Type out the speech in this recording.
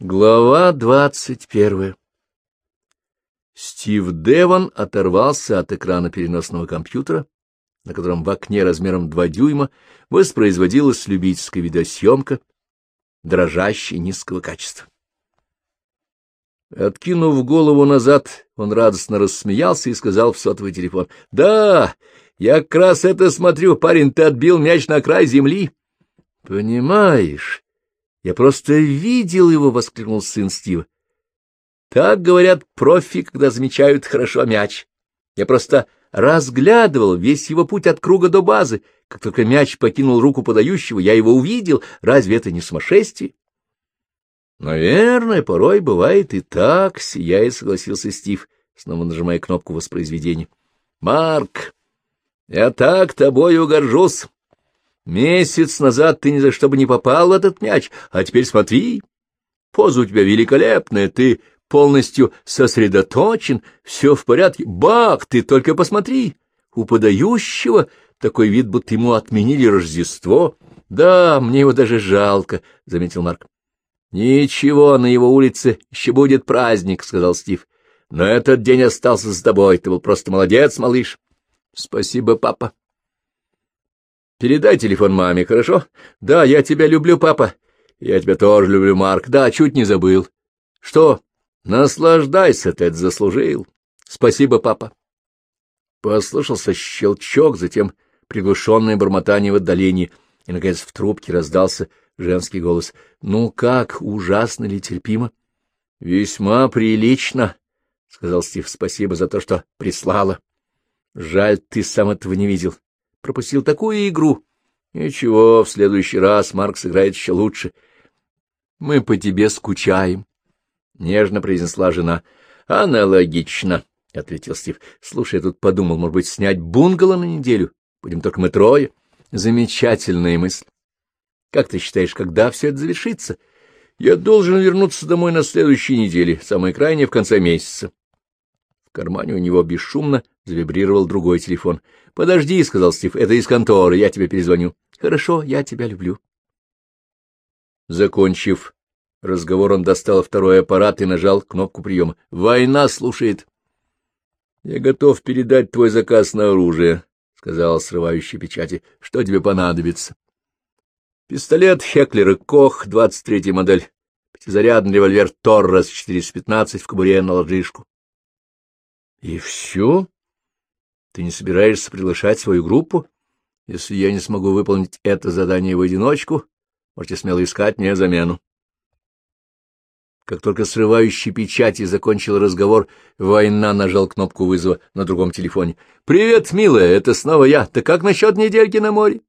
Глава двадцать первая Стив Девон оторвался от экрана переносного компьютера, на котором в окне размером два дюйма воспроизводилась любительская видеосъемка, дрожащей низкого качества. Откинув голову назад, он радостно рассмеялся и сказал в сотовый телефон, — Да, я как раз это смотрю, парень, ты отбил мяч на край земли. — Понимаешь, я просто видел его, — воскликнул сын Стива. Так говорят профи, когда замечают хорошо мяч. Я просто разглядывал весь его путь от круга до базы. Как только мяч покинул руку подающего, я его увидел. Разве это не сумасшествие? Наверное, порой бывает и так, сияя, согласился Стив, снова нажимая кнопку воспроизведения. Марк, я так тобою горжусь. Месяц назад ты ни за что бы не попал в этот мяч, а теперь смотри. Поза у тебя великолепная, ты полностью сосредоточен, все в порядке. Бах, ты только посмотри! У подающего такой вид, будто ему отменили Рождество. Да, мне его даже жалко, — заметил Марк. Ничего, на его улице еще будет праздник, — сказал Стив. Но этот день остался с тобой. Ты был просто молодец, малыш. Спасибо, папа. Передай телефон маме, хорошо? Да, я тебя люблю, папа. Я тебя тоже люблю, Марк. Да, чуть не забыл. Что? Наслаждайся, ты это заслужил. Спасибо, папа. Послышался щелчок, затем приглушенное бормотание в отдалении, и, наконец, в трубке раздался женский голос. — Ну как, ужасно ли терпимо? — Весьма прилично, — сказал Стив. — Спасибо за то, что прислала. — Жаль, ты сам этого не видел. Пропустил такую игру. — Ничего, в следующий раз Марк сыграет еще лучше. — Мы по тебе скучаем. — нежно произнесла жена. — Аналогично, — ответил Стив. — Слушай, я тут подумал, может быть, снять бунгало на неделю? Будем только мы трое. Замечательная мысль. Как ты считаешь, когда все это завершится? Я должен вернуться домой на следующей неделе, самое крайнее в конце месяца. Кармане у него бесшумно завибрировал другой телефон. — Подожди, — сказал Стив, — это из конторы, я тебе перезвоню. — Хорошо, я тебя люблю. Закончив разговор он достал второй аппарат и нажал кнопку приема. «Война слушает». «Я готов передать твой заказ на оружие», — сказал срывающий печати. «Что тебе понадобится?» «Пистолет Хеклер и Кох, 23-я модель. Пятизарядный револьвер Торрес 415 в кобуре на ложишку». «И все? Ты не собираешься приглашать свою группу? Если я не смогу выполнить это задание в одиночку, можете смело искать мне замену». Как только срывающий печати закончил разговор, Война нажал кнопку вызова на другом телефоне. — Привет, милая, это снова я. Ты как насчет недельки на море?